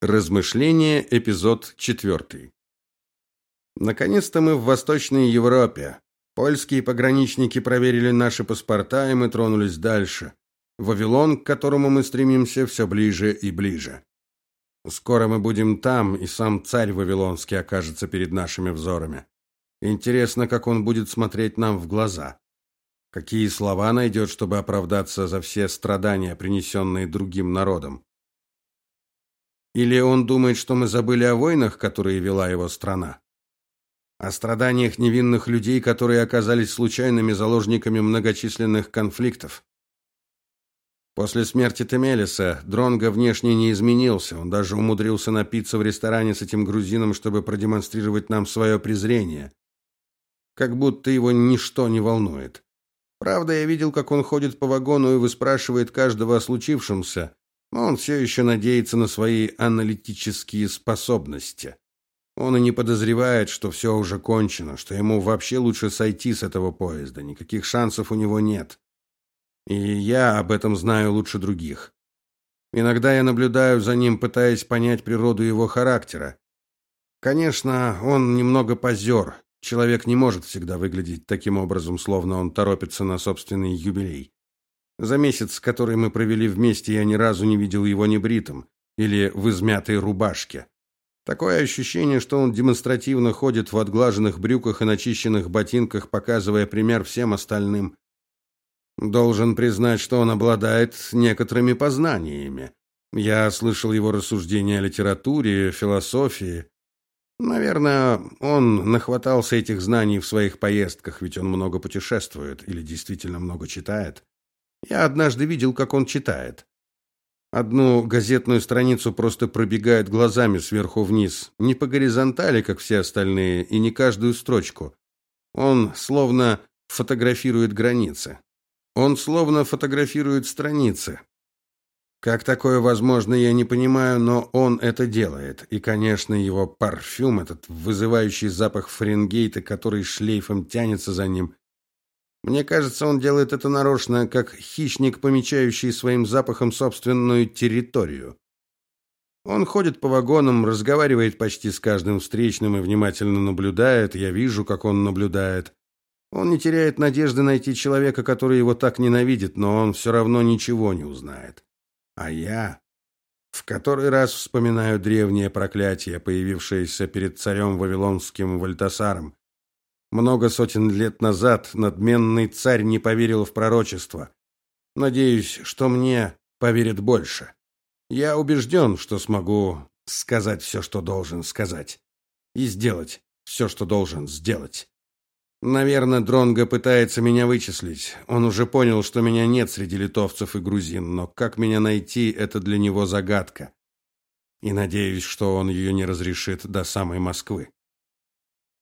Размышления, эпизод 4. Наконец-то мы в Восточной Европе. Польские пограничники проверили наши паспорта, и мы тронулись дальше. Вавилон, к которому мы стремимся, все ближе и ближе. Скоро мы будем там, и сам царь вавилонский окажется перед нашими взорами. Интересно, как он будет смотреть нам в глаза. Какие слова найдет, чтобы оправдаться за все страдания, принесенные другим народам. Или он думает, что мы забыли о войнах, которые вела его страна? О страданиях невинных людей, которые оказались случайными заложниками многочисленных конфликтов? После смерти Темелиса Дронго внешне не изменился. Он даже умудрился напиться в ресторане с этим грузином, чтобы продемонстрировать нам свое презрение. Как будто его ничто не волнует. Правда, я видел, как он ходит по вагону и выспрашивает каждого о случившемся, он все еще надеется на свои аналитические способности. Он и не подозревает, что все уже кончено, что ему вообще лучше сойти с этого поезда, никаких шансов у него нет. И я об этом знаю лучше других. Иногда я наблюдаю за ним, пытаясь понять природу его характера. Конечно, он немного позер. Человек не может всегда выглядеть таким образом, словно он торопится на собственный юбилей. За месяц, который мы провели вместе, я ни разу не видел его небритым или в измятой рубашке. Такое ощущение, что он демонстративно ходит в отглаженных брюках и начищенных ботинках, показывая пример всем остальным. Должен признать, что он обладает некоторыми познаниями. Я слышал его рассуждения о литературе, философии. Наверное, он нахватался этих знаний в своих поездках, ведь он много путешествует или действительно много читает. Я однажды видел, как он читает. Одну газетную страницу просто пробегает глазами сверху вниз, не по горизонтали, как все остальные, и не каждую строчку. Он словно фотографирует границы. Он словно фотографирует страницы. Как такое возможно, я не понимаю, но он это делает. И, конечно, его парфюм, этот вызывающий запах Фаренгейта, который шлейфом тянется за ним, мне кажется, он делает это нарочно, как хищник, помечающий своим запахом собственную территорию. Он ходит по вагонам, разговаривает почти с каждым встречным и внимательно наблюдает. Я вижу, как он наблюдает. Он не теряет надежды найти человека, который его так ненавидит, но он все равно ничего не узнает. А я в который раз вспоминаю древнее проклятие, появившееся перед царем вавилонским Вальтасаром, много сотен лет назад надменный царь не поверил в пророчество. Надеюсь, что мне поверят больше. Я убежден, что смогу сказать все, что должен сказать, и сделать все, что должен сделать. Наверное, Дронго пытается меня вычислить. Он уже понял, что меня нет среди литовцев и грузин, но как меня найти это для него загадка. И надеюсь, что он ее не разрешит до самой Москвы.